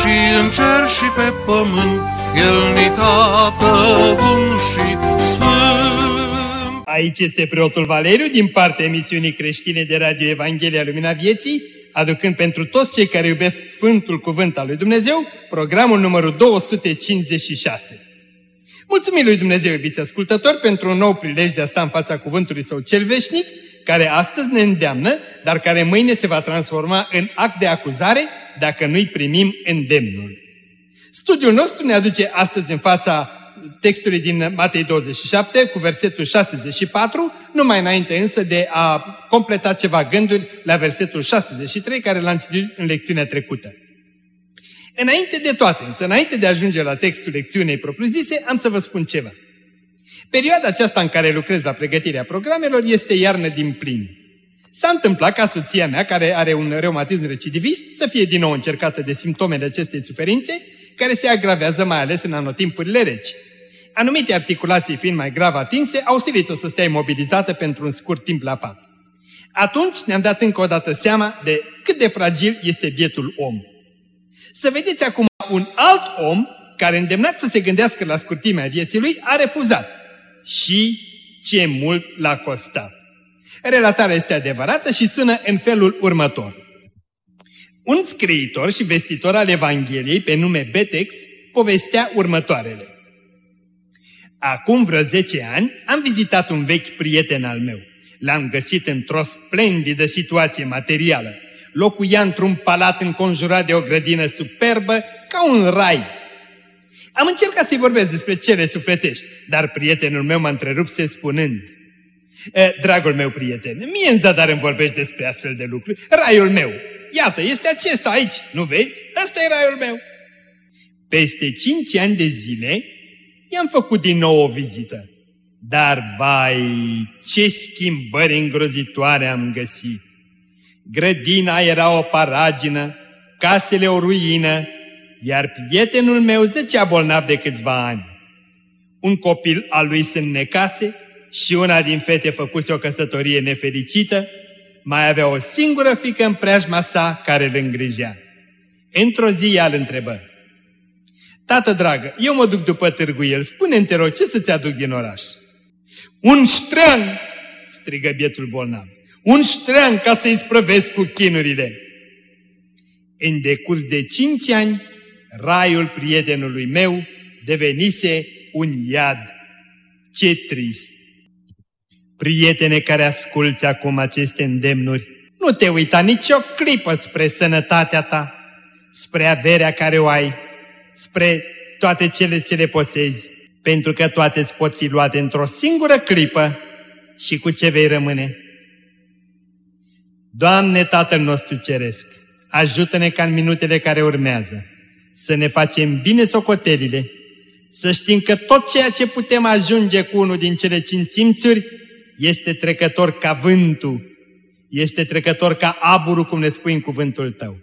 și în cer și pe pământ, El ni tată bun și sfânt. Aici este preotul Valeriu din partea emisiunii creștine de Radio Evanghelia Lumina Vieții, aducând pentru toți cei care iubesc Sfântul Cuvânt al lui Dumnezeu, programul numărul 256. Mulțumim lui Dumnezeu, iubiți ascultători, pentru un nou prilej de a sta în fața Cuvântului Său cel veșnic, care astăzi ne îndeamnă, dar care mâine se va transforma în act de acuzare dacă nu-i primim îndemnul. Studiul nostru ne aduce astăzi în fața textului din Matei 27 cu versetul 64, numai înainte însă de a completa ceva gânduri la versetul 63 care l-am citit în lecțiunea trecută. Înainte de toate, însă înainte de a ajunge la textul lecțiunei propriu-zise, am să vă spun ceva. Perioada aceasta în care lucrez la pregătirea programelor este iarnă din plin. S-a întâmplat ca soția mea, care are un reumatism recidivist, să fie din nou încercată de simptomele acestei suferințe, care se agravează mai ales în anotimpurile reci. Anumite articulații fiind mai grav atinse, au silit-o să stea imobilizată pentru un scurt timp la pat. Atunci ne-am dat încă o dată seama de cât de fragil este bietul om. Să vedeți acum un alt om care îndemnat să se gândească la scurtimea vieții lui a refuzat. Și ce mult l-a costat. Relatarea este adevărată și sună în felul următor. Un scriitor și vestitor al Evangheliei pe nume Betex povestea următoarele. Acum vreo 10 ani am vizitat un vechi prieten al meu. L-am găsit într-o splendidă situație materială. Locuia într-un palat înconjurat de o grădină superbă, ca un rai. Am încercat să-i vorbesc despre cele sufletești, dar prietenul meu m-a întrerupse spunând, e, Dragul meu prieten, mie în zadar îmi vorbești despre astfel de lucruri, raiul meu, iată, este acesta aici, nu vezi? Ăsta e raiul meu. Peste cinci ani de zile, i-am făcut din nou o vizită. Dar, vai, ce schimbări îngrozitoare am găsit! Grădina era o paragină, casele o ruină, iar prietenul meu zăcea bolnav de câțiva ani. Un copil al lui se înnecase și una din fete făcuse o căsătorie nefericită, mai avea o singură fică în preajma sa care îl îngrijea. Într-o zi ea îl întrebă, Tată dragă, eu mă duc după târguiel, spune-mi te rog, ce să-ți aduc din oraș? Un ștrean, strigă bietul bolnav, un ștrean ca să-i sprăvesc cu chinurile. În decurs de cinci ani, raiul prietenului meu devenise un iad. Ce trist! Prietene care asculți acum aceste îndemnuri, nu te uita nicio clipă spre sănătatea ta, spre averea care o ai, spre toate cele ce le posezi, pentru că toate îți pot fi luate într-o singură clipă și cu ce vei rămâne. Doamne Tatăl nostru Ceresc, ajută-ne ca în minutele care urmează să ne facem bine socotelile, să știm că tot ceea ce putem ajunge cu unul din cele cinci simțuri este trecător ca vântul, este trecător ca aburul, cum ne spui în cuvântul Tău.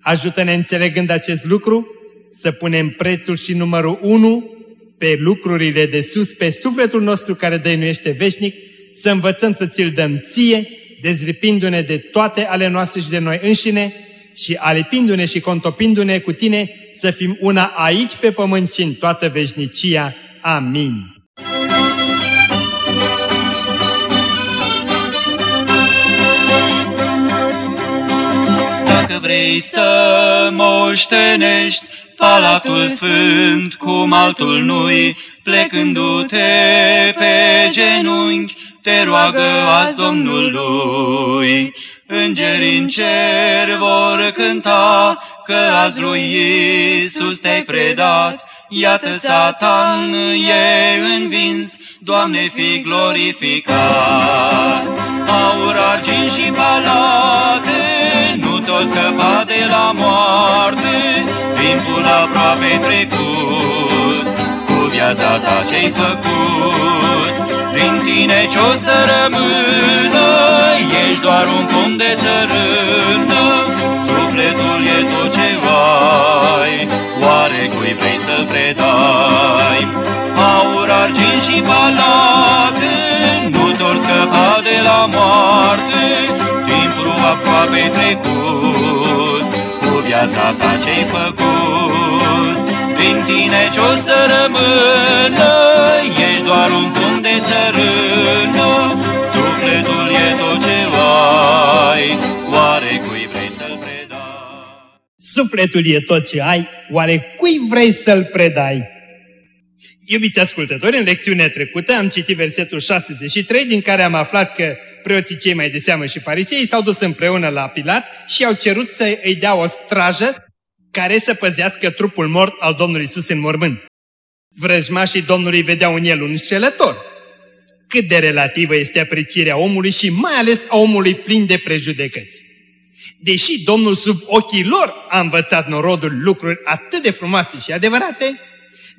Ajută-ne înțelegând acest lucru să punem prețul și numărul unu pe lucrurile de sus, pe sufletul nostru care dăinuiește veșnic, să învățăm să ți-l dăm ție, dezlipindu-ne de toate ale noastre și de noi înșine și alipindu-ne și contopindu-ne cu tine să fim una aici pe pământ și în toată veșnicia. Amin. Dacă vrei să moștenești Palatul Sfânt cum altul nu-i, plecându-te pe genunchi, te roagă azi Domnului. Îngerii în cer vor cânta că azi lui Iisus te-ai predat, Iată Satan e învins, Doamne fi glorificat. Aur, argint și palate nu tot scăpa de la moarte, timpul aproape trecut, cu viața ta ce-ai făcut. Prin tine ce-o să rămână, ești doar un pom de țărână, sufletul e tot ce ai, oare cui vrei să predai? Aur, argint și palate, nu tot scăpa de la moarte, timpul aproape trecut, cu viața ta ce-ai făcut. Prin tine ce-o să rămână, ești doar un pom de țărână, sufletul e tot ce ai, oare cui vrei să-l predai? Sufletul e tot ce ai, oare cui vrei să-l predai? Iubiți ascultători, în lecțiunea trecută am citit versetul 63, din care am aflat că preoții cei mai de seamă și farisei s-au dus împreună la Pilat și au cerut să îi dea o strajă care să păzească trupul mort al Domnului Isus în mormânt. Vrăjmașii Domnului vedeau în el un înșelător. Cât de relativă este aprecierea omului și mai ales a omului plin de prejudecăți. Deși Domnul sub ochii lor a învățat norodul lucruri atât de frumoase și adevărate,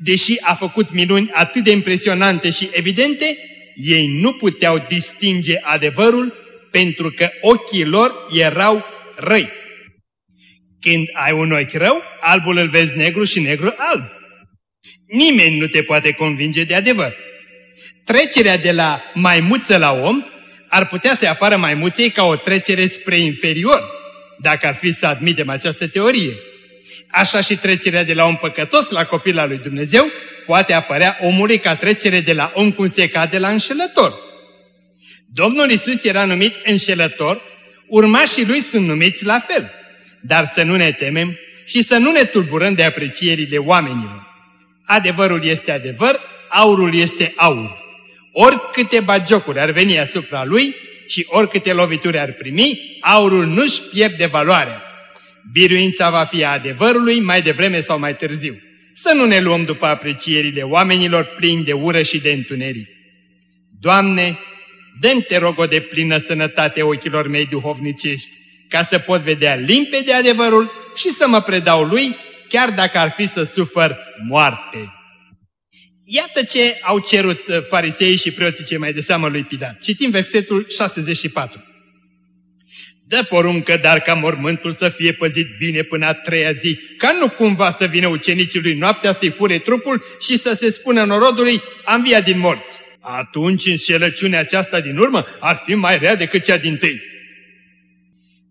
deși a făcut minuni atât de impresionante și evidente, ei nu puteau distinge adevărul pentru că ochii lor erau răi. Când ai un ochi rău, albul îl vezi negru și negru alb. Nimeni nu te poate convinge de adevăr. Trecerea de la maimuță la om ar putea să apară maimuței ca o trecere spre inferior, dacă ar fi să admitem această teorie. Așa și trecerea de la om păcătos la copil al lui Dumnezeu poate apărea omului ca trecere de la om cum se cade la înșelător. Domnul Isus era numit înșelător, urmașii lui sunt numiți la fel. Dar să nu ne temem și să nu ne tulburăm de aprecierile oamenilor. Adevărul este adevăr, aurul este aur. Oricâte bagiocuri ar veni asupra lui și oricâte lovituri ar primi, aurul nu-și pierde valoarea. Biruința va fi a adevărului mai devreme sau mai târziu. Să nu ne luăm după aprecierile oamenilor plini de ură și de întuneric. Doamne, dă te rog o de plină sănătate ochilor mei duhovnicești, ca să pot vedea limpede adevărul și să mă predau lui, chiar dacă ar fi să sufăr moarte. Iată ce au cerut uh, fariseii și preoții cei mai de seamă lui Pilat. Citim versetul 64. Dă poruncă, dar ca mormântul să fie păzit bine până a treia zi, ca nu cumva să vină ucenicii lui noaptea să-i fure trupul și să se spună norodului, am via din morți. Atunci înșelăciunea aceasta din urmă ar fi mai rea decât cea din tâi.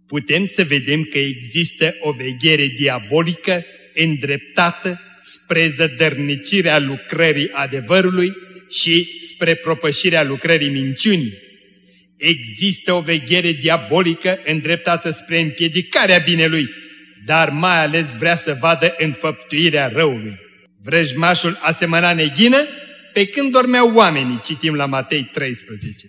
Putem să vedem că există o veghere diabolică îndreptată spre zădărnicirea lucrării adevărului și spre propășirea lucrării minciunii. Există o veghere diabolică îndreptată spre împiedicarea binelui, dar mai ales vrea să vadă înfăptuirea răului. Vrăjmașul asemăna neghină pe când dormeau oamenii, citim la Matei 13.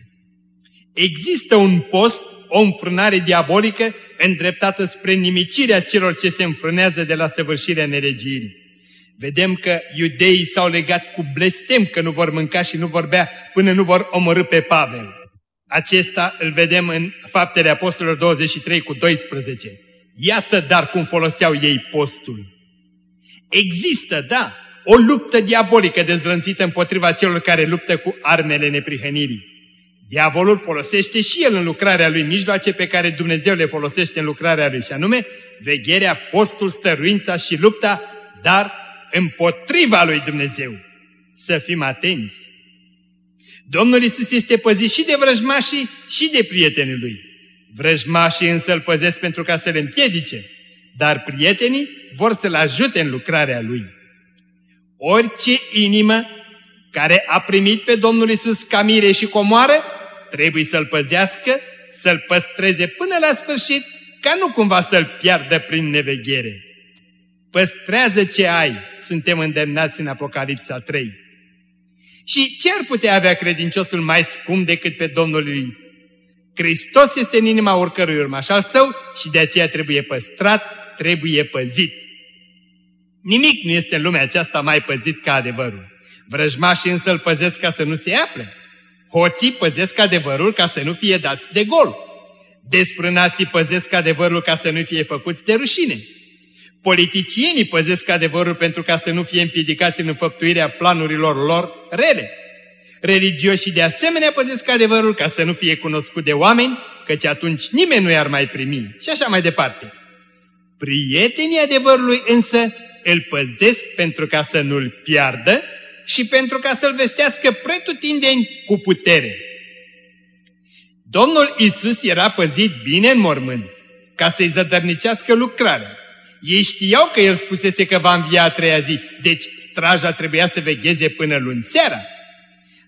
Există un post, o înfrânare diabolică îndreptată spre nimicirea celor ce se înfrânează de la săvârșirea neregirii. Vedem că iudeii s-au legat cu blestem că nu vor mânca și nu vor bea până nu vor omorâ pe Pavel. Acesta îl vedem în Faptele Apostolilor 23 cu 12. Iată dar cum foloseau ei postul. Există, da, o luptă diabolică dezlănțuită împotriva celor care luptă cu armele neprihănirii. Diavolul folosește și el în lucrarea lui mijloace pe care Dumnezeu le folosește în lucrarea lui, și anume vegherea, postul, stăruința și lupta, dar împotriva lui Dumnezeu. Să fim atenți! Domnul Isus este păzit și de vrăjmașii și de prietenii lui. Vrăjmașii însă îl păzesc pentru ca să le împiedice, dar prietenii vor să-l ajute în lucrarea lui. Orice inimă care a primit pe Domnul Isus ca mire și comoară, trebuie să-l păzească, să-l păstreze până la sfârșit, ca nu cumva să-l piardă prin neveghere. Păstrează ce ai, suntem îndemnați în Apocalipsa 3. Și ce ar putea avea credinciosul mai scump decât pe Domnul lui? Hristos este în inima oricărui urmaș al său și de aceea trebuie păstrat, trebuie păzit. Nimic nu este în lumea aceasta mai păzit ca adevărul. Vrăjmașii însă îl păzesc ca să nu se afle. Hoții păzesc adevărul ca să nu fie dați de gol. Desprânații păzesc adevărul ca să nu fie făcuți de rușine. Politicienii păzesc adevărul pentru ca să nu fie împiedicați în înfăptuirea planurilor lor rele. Religioșii de asemenea păzesc adevărul ca să nu fie cunoscut de oameni, căci atunci nimeni nu i-ar mai primi și așa mai departe. Prietenii adevărului însă îl păzesc pentru ca să nu-l piardă și pentru ca să-l vestească pretutindeni cu putere. Domnul Isus era păzit bine în mormânt, ca să-i zădărnicească lucrarea. Ei știau că el spusese că va învia a treia zi, deci straja trebuia să vegheze până luni seara.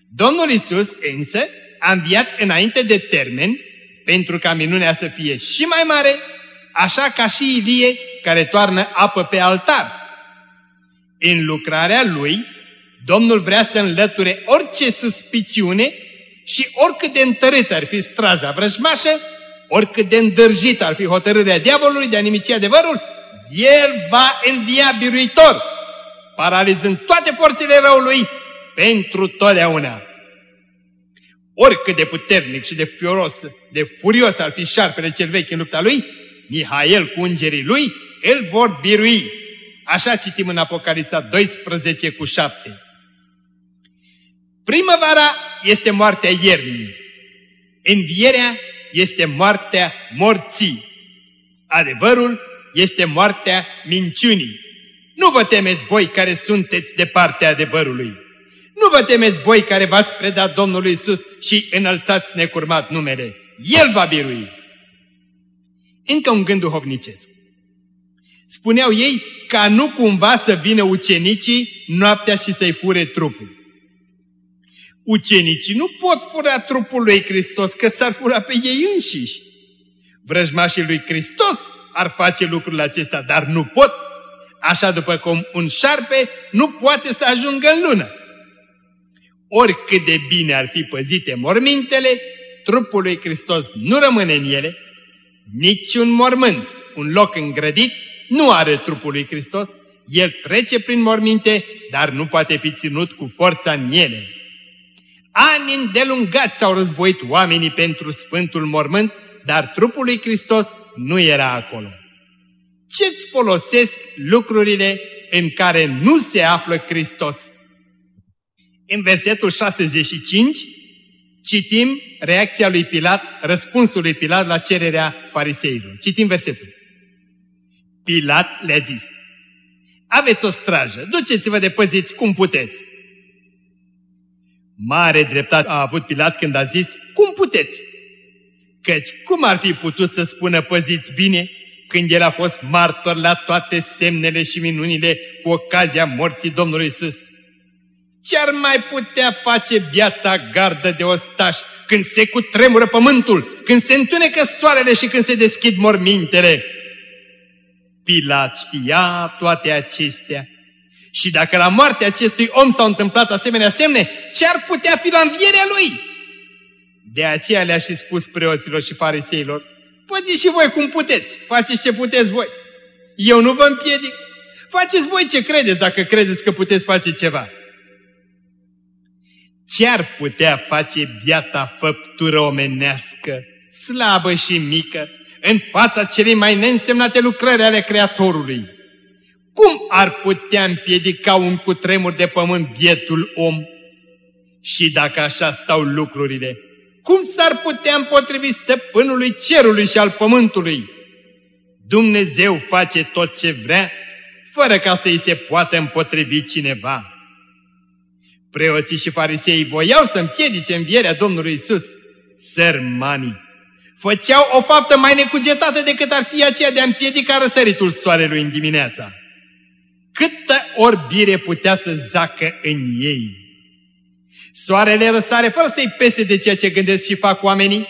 Domnul Isus însă a înviat înainte de termen, pentru ca minunea să fie și mai mare, așa ca și Ilie care toarnă apă pe altar. În lucrarea lui, Domnul vrea să înlăture orice suspiciune și oricât de întărât ar fi straja vrăjmașă, oricât de îndârjit ar fi hotărârea diavolului de a nimici adevărul, el va învia biruitor, paralizând toate forțele răului pentru totdeauna. Oricât de puternic și de furios, de furios ar fi șarpele cel vechi în lupta lui, Mihail cu îngerii lui îl vor birui. Așa citim în Apocalipsa 12 cu 7. Primăvara este moartea iernii. Învierea este moartea morții. Adevărul este moartea minciunii. Nu vă temeți voi care sunteți de partea adevărului. Nu vă temeți voi care v-ați predat Domnului Isus și înălțați necurmat numele. El va birui. Încă un gând duhovnicesc. Spuneau ei ca nu cumva să vină ucenicii noaptea și să-i fure trupul. Ucenicii nu pot fura trupul lui Hristos, că s-ar fura pe ei înșiși. Vrăjmașii lui Hristos ar face lucrul acesta, dar nu pot, așa după cum un șarpe nu poate să ajungă în lună. Oricât de bine ar fi păzite mormintele, trupul lui Hristos nu rămâne în ele, niciun mormânt, un loc îngrădit, nu are trupul lui Hristos, el trece prin morminte, dar nu poate fi ținut cu forța în ele. Ani îndelungați s-au războit oamenii pentru Sfântul Mormânt, dar trupul lui Hristos nu era acolo. Ce-ți folosesc lucrurile în care nu se află Hristos? În versetul 65 citim reacția lui Pilat, răspunsul lui Pilat la cererea fariseilor. Citim versetul. Pilat le-a zis, aveți o strajă, duceți-vă de păziți cum puteți. Mare dreptate a avut Pilat când a zis, cum puteți? Căci cum ar fi putut să spună păziți bine când el a fost martor la toate semnele și minunile cu ocazia morții Domnului Isus? Ce-ar mai putea face biata gardă de ostaș când se cutremură pământul, când se întunecă soarele și când se deschid mormintele? Pilat știa toate acestea. Și dacă la moartea acestui om s-au întâmplat asemenea semne, ce ar putea fi la învierea lui? De aceea le-a și spus preoților și fariseilor, păziți și voi cum puteți, faceți ce puteți voi. Eu nu vă împiedic. Faceți voi ce credeți dacă credeți că puteți face ceva. Ce ar putea face biata făptură omenească, slabă și mică, în fața celei mai neînsemnate lucrări ale Creatorului? Cum ar putea împiedica un cutremur de pământ bietul om? Și dacă așa stau lucrurile, cum s-ar putea împotrivi stăpânului cerului și al pământului? Dumnezeu face tot ce vrea, fără ca să-i se poată împotrivi cineva. Preoții și farisei voiau să împiedice învierea Domnului Isus. Sărmanii făceau o faptă mai necugetată decât ar fi aceea de a împiedica răsăritul soarelui în dimineața. Câtă orbire putea să zacă în ei! Soarele răsare fără să-i pese de ceea ce gândesc și fac oamenii.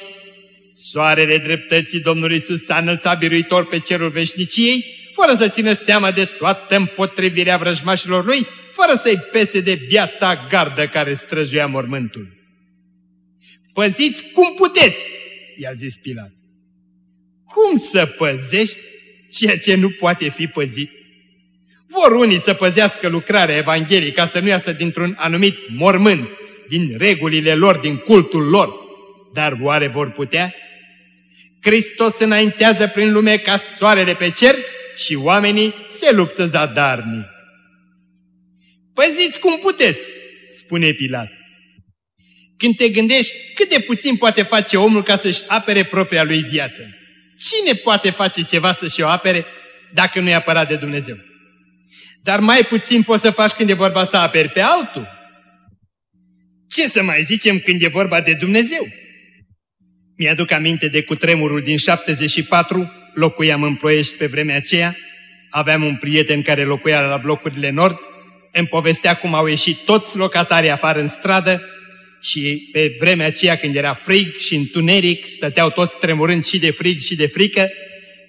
Soarele dreptății Domnului Isus s-a înălțat biruitor pe cerul veșniciei, fără să țină seama de toată împotrivirea vrăjmașilor lui, fără să-i pese de biata gardă care străjuia mormântul. Păziți cum puteți, i-a zis Pilat. Cum să păzești ceea ce nu poate fi păzit? Vor unii să păzească lucrarea Evangheliei ca să nu iasă dintr-un anumit mormânt, din regulile lor, din cultul lor, dar oare vor putea? Hristos înaintează prin lume ca soarele pe cer și oamenii se luptă zadarnic. Păziți cum puteți, spune Pilat. Când te gândești cât de puțin poate face omul ca să-și apere propria lui viață. Cine poate face ceva să-și o apere dacă nu e apărat de Dumnezeu? Dar mai puțin poți să faci când e vorba să aperi pe altul. Ce să mai zicem când e vorba de Dumnezeu? Mi-aduc aminte de cutremurul din 74, locuiam în Ploiești pe vremea aceea, aveam un prieten care locuia la blocurile nord, îmi povestea cum au ieșit toți locatarii afară în stradă și pe vremea aceea când era frig și întuneric, stăteau toți tremurând și de frig și de frică,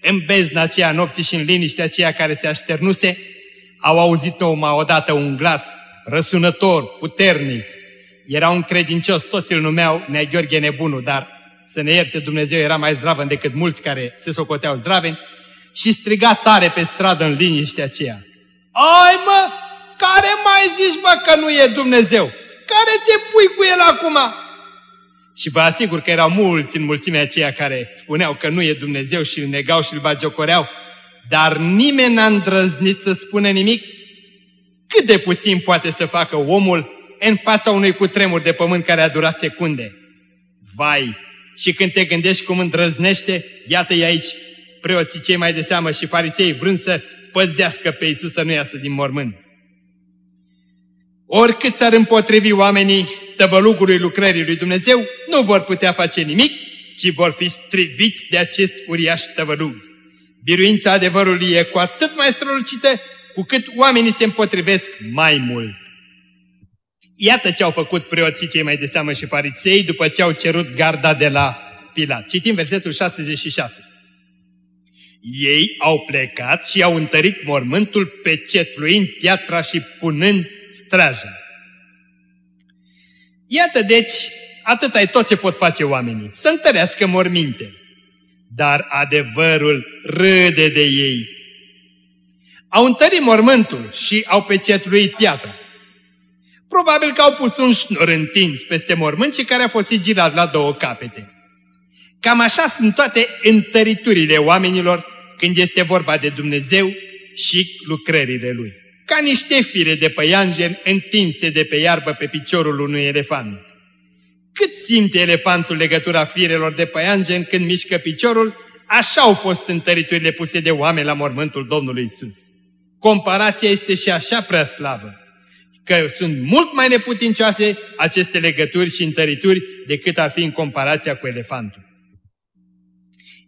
în bezna aceea nopții și în liniștea aceea care se așternuse, au auzit numai odată un glas răsunător, puternic. Era un credincios, toți îl numeau Nea Gheorghe Nebunu, dar să ne ierte Dumnezeu, era mai zdravă decât mulți care se socoteau zdraveni, și striga tare pe stradă în liniștea aceea. Ai mă, care mai zici mă că nu e Dumnezeu? Care te pui cu el acum? Și vă asigur că erau mulți în mulțimea aceea care spuneau că nu e Dumnezeu și îl negau și îl bagiocoreau, dar nimeni n-a îndrăznit să spună nimic. Cât de puțin poate să facă omul în fața unui cutremur de pământ care a durat secunde. Vai, și când te gândești cum îndrăznește, iată-i aici, preoții cei mai de seamă și farisei vrând să păzească pe Iisus să nu iasă din mormânt. Oricât s-ar împotrivi oamenii tăvălugului lucrării lui Dumnezeu, nu vor putea face nimic, ci vor fi striviți de acest uriaș tăvălug. Biruința adevărului e cu atât mai strălucită, cu cât oamenii se împotrivesc mai mult. Iată ce au făcut preoții cei mai de seamă și fariței după ce au cerut garda de la Pilat. Citim versetul 66. Ei au plecat și au întărit mormântul pecetluind piatra și punând straja. Iată deci, atâta e tot ce pot face oamenii, să întărească morminte. Dar adevărul râde de ei. Au întărit mormântul și au pecetluit piatra. Probabil că au pus un șnur întins peste mormânt și care a fost sigilat la două capete. Cam așa sunt toate întăriturile oamenilor când este vorba de Dumnezeu și lucrările Lui. Ca niște fire de păianjen întinse de pe iarbă pe piciorul unui elefant. Cât simte elefantul legătura firelor de păianjen când mișcă piciorul, așa au fost întăriturile puse de oameni la mormântul Domnului Isus. Comparația este și așa prea slavă că sunt mult mai neputincioase aceste legături și întărituri decât ar fi în comparația cu elefantul.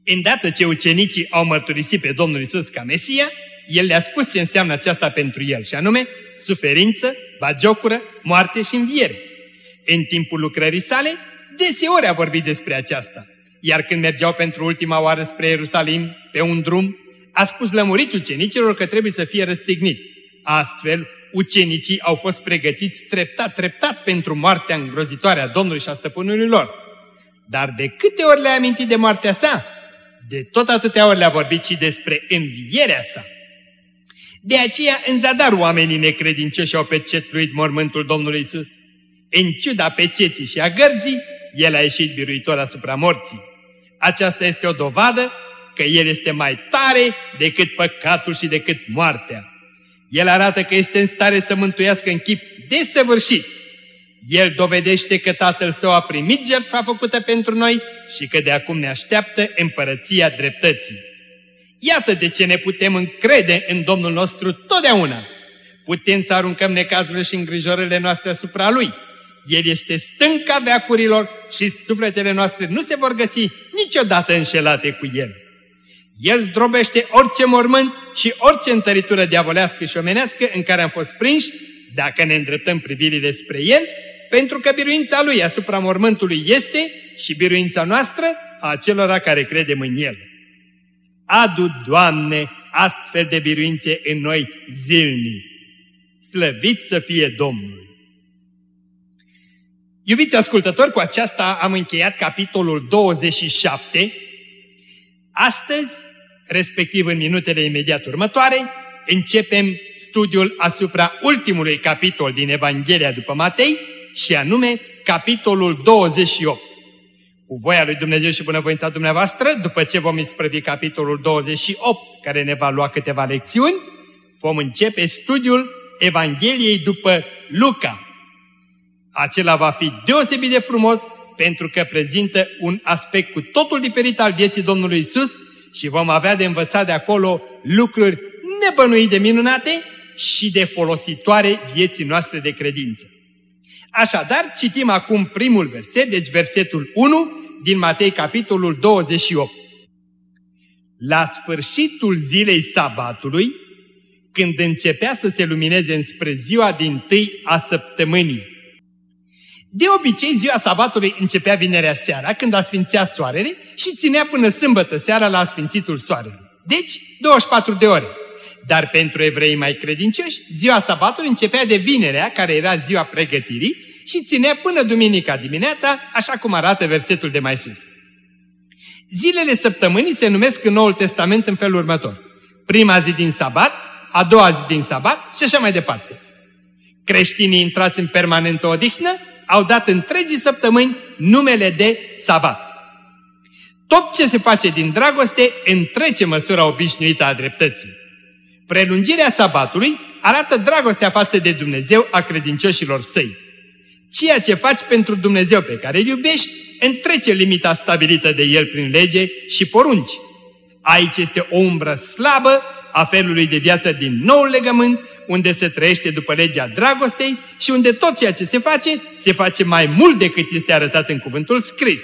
Îndată ce ucenicii au mărturisit pe Domnul Isus ca Mesia, El le-a spus ce înseamnă aceasta pentru El, și anume suferință, bagiocură, moarte și înviere. În timpul lucrării sale, deseori a vorbit despre aceasta. Iar când mergeau pentru ultima oară spre Ierusalim, pe un drum, a spus lămurit ucenicilor că trebuie să fie răstignit. Astfel, ucenicii au fost pregătiți treptat, treptat pentru moartea îngrozitoare a Domnului și a stăpânului lor. Dar de câte ori le-a amintit de moartea sa, de tot atâtea ori le-a vorbit și despre învierea sa. De aceea, în zadar oamenii necredincioși au pecetluit mormântul Domnului Isus. În ciuda peceții și a gărzii, El a ieșit biruitor asupra morții. Aceasta este o dovadă că El este mai tare decât păcatul și decât moartea. El arată că este în stare să mântuiască în chip desăvârșit. El dovedește că Tatăl Său a primit jertfa făcută pentru noi și că de acum ne așteaptă împărăția dreptății. Iată de ce ne putem încrede în Domnul nostru totdeauna. Putem să aruncăm necazurile și îngrijorările noastre asupra Lui. El este stânca veacurilor și sufletele noastre nu se vor găsi niciodată înșelate cu El. El zdrobește orice mormânt și orice întăritură diavolească și omenească în care am fost prinși, dacă ne îndreptăm privirile spre El, pentru că biruința Lui asupra mormântului este și biruința noastră a acelora care credem în El. Adu, Doamne, astfel de biruințe în noi zilnic. Slăvit să fie Domnul! Iubiți ascultători, cu aceasta am încheiat capitolul 27 Astăzi, respectiv în minutele imediat următoare, începem studiul asupra ultimului capitol din Evanghelia după Matei, și anume capitolul 28. Cu voia lui Dumnezeu și bunăvoința dumneavoastră, după ce vom isprăvi capitolul 28, care ne va lua câteva lecțiuni, vom începe studiul Evangheliei după Luca. Acela va fi deosebit de frumos pentru că prezintă un aspect cu totul diferit al vieții Domnului Isus și vom avea de învățat de acolo lucruri nebănuit de minunate și de folositoare vieții noastre de credință. Așadar, citim acum primul verset, deci versetul 1 din Matei, capitolul 28. La sfârșitul zilei sabatului, când începea să se lumineze înspre ziua din tâi a săptămânii. De obicei, ziua sabatului începea vinerea seara, când asfințea soarele și ținea până sâmbătă seara la asfințitul soarelui. Deci, 24 de ore. Dar pentru evrei mai credincioși, ziua sabatului începea de vinerea, care era ziua pregătirii, și ținea până duminica dimineața, așa cum arată versetul de mai sus. Zilele săptămânii se numesc în Noul Testament în felul următor. Prima zi din sabat, a doua zi din sabat și așa mai departe. Creștinii intrați în permanentă odihnă au dat întregii săptămâni numele de sabat. Tot ce se face din dragoste întrece măsura obișnuită a dreptății. Prelungirea sabatului arată dragostea față de Dumnezeu a credincioșilor săi. Ceea ce faci pentru Dumnezeu pe care îl iubești, întrece limita stabilită de El prin lege și porunci. Aici este o umbră slabă a felului de viață din nou legământ, unde se trăiește după legea dragostei și unde tot ceea ce se face, se face mai mult decât este arătat în cuvântul scris.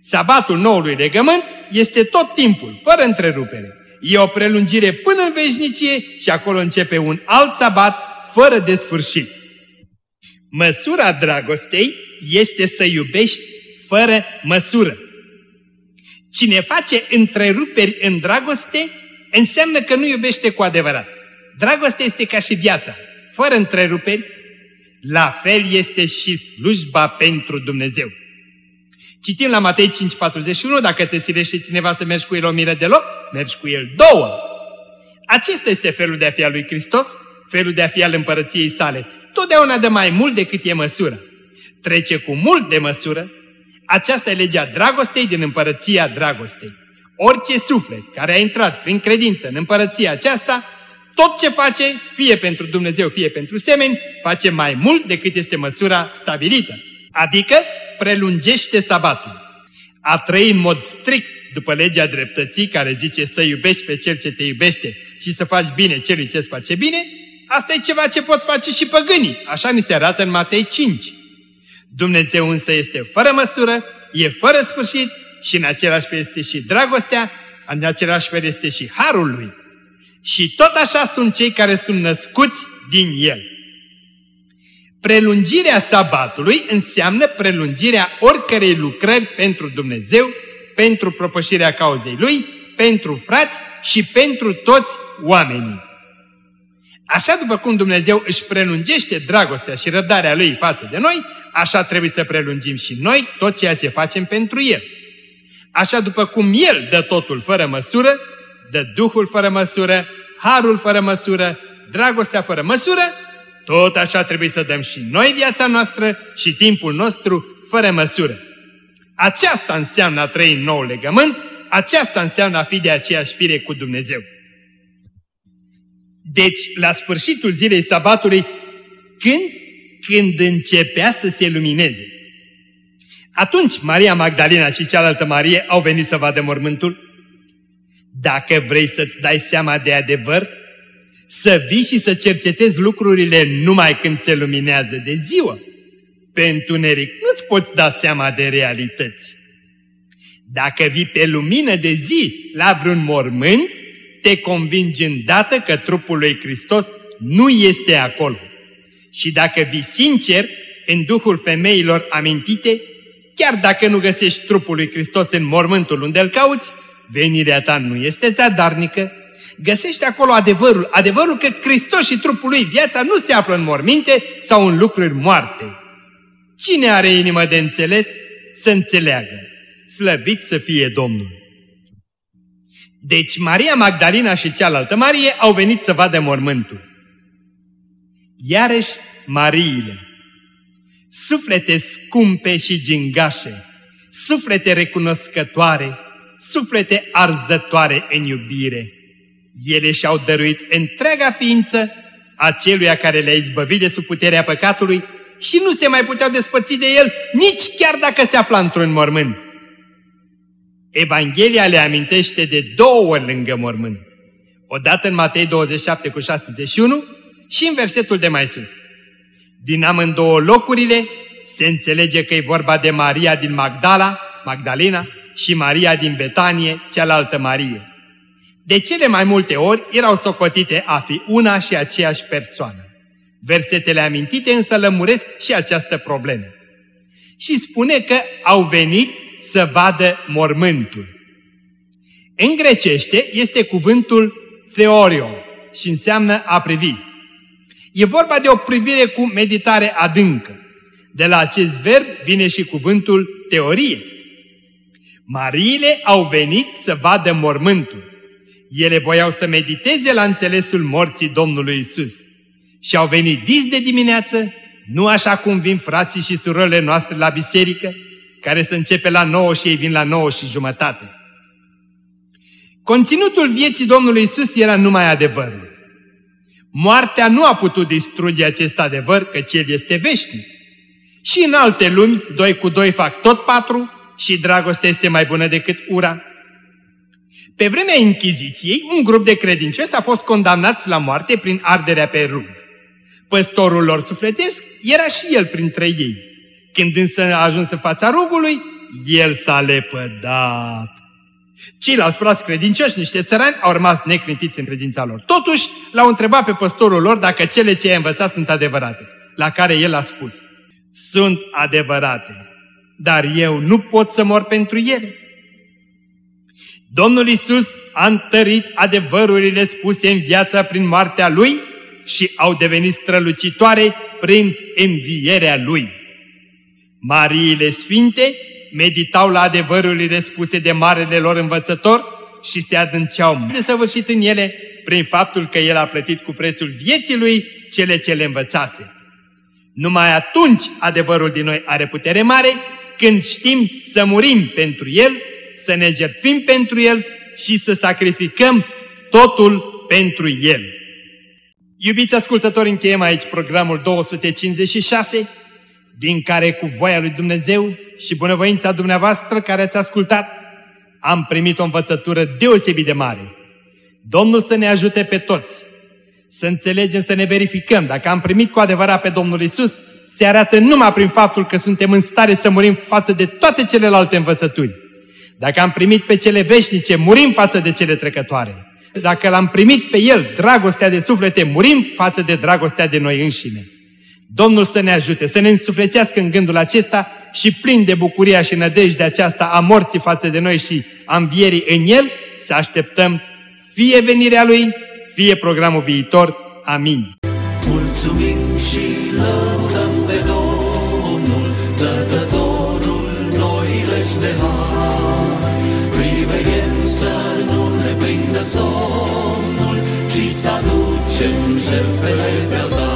Sabatul noului legământ este tot timpul, fără întrerupere. E o prelungire până în veșnicie și acolo începe un alt sabat fără de sfârșit. Măsura dragostei este să iubești fără măsură. Cine face întreruperi în dragoste, înseamnă că nu iubește cu adevărat. Dragostea este ca și viața, fără întreruperi, la fel este și slujba pentru Dumnezeu. Citim la Matei 5,41, dacă te silește cineva să mergi cu el o miră de loc, mergi cu el două. Acesta este felul de a fi al lui Hristos, felul de a fi al împărăției sale. Totdeauna de mai mult decât e măsură. Trece cu mult de măsură. Aceasta e legea dragostei din împărăția dragostei. Orice suflet care a intrat prin credință în împărăția aceasta, tot ce face, fie pentru Dumnezeu, fie pentru semeni, face mai mult decât este măsura stabilită. Adică prelungește sabatul. A trăi în mod strict după legea dreptății care zice să iubești pe cel ce te iubește și să faci bine celui ce îți face bine, asta e ceva ce pot face și păgânii. Așa ni se arată în Matei 5. Dumnezeu însă este fără măsură, e fără sfârșit și în același fel este și dragostea, în același fel este și harul lui. Și tot așa sunt cei care sunt născuți din el. Prelungirea sabatului înseamnă prelungirea oricărei lucrări pentru Dumnezeu, pentru propășirea cauzei Lui, pentru frați și pentru toți oamenii. Așa după cum Dumnezeu își prelungește dragostea și răbdarea Lui față de noi, așa trebuie să prelungim și noi tot ceea ce facem pentru El. Așa după cum El dă totul fără măsură, dă Duhul fără măsură, Harul fără măsură, dragostea fără măsură, tot așa trebuie să dăm și noi viața noastră și timpul nostru fără măsură. Aceasta înseamnă a trăi în nou legământ, aceasta înseamnă a fi de aceeași fire cu Dumnezeu. Deci, la sfârșitul zilei sabatului, când? Când începea să se lumineze. Atunci Maria Magdalena și cealaltă Marie au venit să vadă mormântul. Dacă vrei să-ți dai seama de adevăr, să vii și să cercetezi lucrurile numai când se luminează de ziua. Pe întuneric nu-ți poți da seama de realități. Dacă vii pe lumină de zi la vreun mormânt, te convingi îndată că trupul lui Hristos nu este acolo. Și dacă vii sincer în duhul femeilor amintite, chiar dacă nu găsești trupul lui Hristos în mormântul unde îl cauți, venirea ta nu este zadarnică, găsești acolo adevărul, adevărul că Hristos și trupul lui, viața nu se află în morminte sau în lucruri moarte. Cine are inimă de înțeles, să înțeleagă. Slăvit să fie Domnul! Deci Maria Magdalena și cealaltă Marie au venit să vadă mormântul. Iarăși Mariile, suflete scumpe și gingașe, suflete recunoscătoare, suflete arzătoare în iubire. Ele și-au dăruit întreaga ființă aceluia care le-a izbăvit de sub puterea păcatului și nu se mai puteau despăți de el nici chiar dacă se afla într-un mormânt. Evanghelia le amintește de două ori lângă mormânt. Odată în Matei 27 cu 61 și în versetul de mai sus. Din amândouă locurile se înțelege că e vorba de Maria din Magdala, Magdalena, și Maria din Betanie, cealaltă Marie. De cele mai multe ori erau socotite a fi una și aceeași persoană. Versetele amintite însă lămuresc și această problemă. Și spune că au venit să vadă mormântul. În grecește este cuvântul theorio și înseamnă a privi. E vorba de o privire cu meditare adâncă. De la acest verb vine și cuvântul teorie. Mariile au venit să vadă mormântul. Ele voiau să mediteze la înțelesul morții Domnului Isus. Și au venit dis de dimineață, nu așa cum vin frații și surorile noastre la biserică, care să începe la 9 și ei vin la 9 și jumătate. Conținutul vieții Domnului Isus era numai adevărul. Moartea nu a putut distruge acest adevăr, căci el este veșnic. Și în alte lumi, doi cu doi fac tot patru și dragostea este mai bună decât ura. Pe vremea Inchiziției, un grup de credincioși a fost condamnați la moarte prin arderea pe rug. Păstorul lor sufletesc era și el printre ei. Când însă a ajuns în fața rugului, el s-a lepădat. Ceilalți frați credincioși, niște țărani, au rămas neclintiți în credința lor. Totuși, l-au întrebat pe păstorul lor dacă cele ce i-a învățat sunt adevărate, la care el a spus, sunt adevărate, dar eu nu pot să mor pentru ele. Domnul Isus a întărit adevărurile spuse în viața prin moartea Lui și au devenit strălucitoare prin învierea Lui. Mariile Sfinte meditau la adevărurile spuse de marele lor învățător și se adânceau desăvârșit în ele prin faptul că El a plătit cu prețul vieții Lui cele ce le învățase. Numai atunci adevărul din noi are putere mare, când știm să murim pentru El, să ne jertfim pentru El și să sacrificăm totul pentru El. Iubiți ascultători, încheiem aici programul 256, din care cu voia lui Dumnezeu și bunăvoința dumneavoastră care ați ascultat, am primit o învățătură deosebit de mare. Domnul să ne ajute pe toți să înțelegem, să ne verificăm dacă am primit cu adevărat pe Domnul Isus, se arată numai prin faptul că suntem în stare să murim față de toate celelalte învățături. Dacă am primit pe cele veșnice, murim față de cele trecătoare. Dacă l-am primit pe El, dragostea de suflete, murim față de dragostea de noi înșine. Domnul să ne ajute, să ne însuflețească în gândul acesta și plin de bucuria și nădejdea aceasta a morții față de noi și a învierii în El, să așteptăm fie venirea Lui, fie programul viitor. Amin. Mulțumim și lăudăm pe Domnul, dătătorul noi legi de har. Priveghem să nu ne prindă somnul, ci să aducem jertfele pe altar.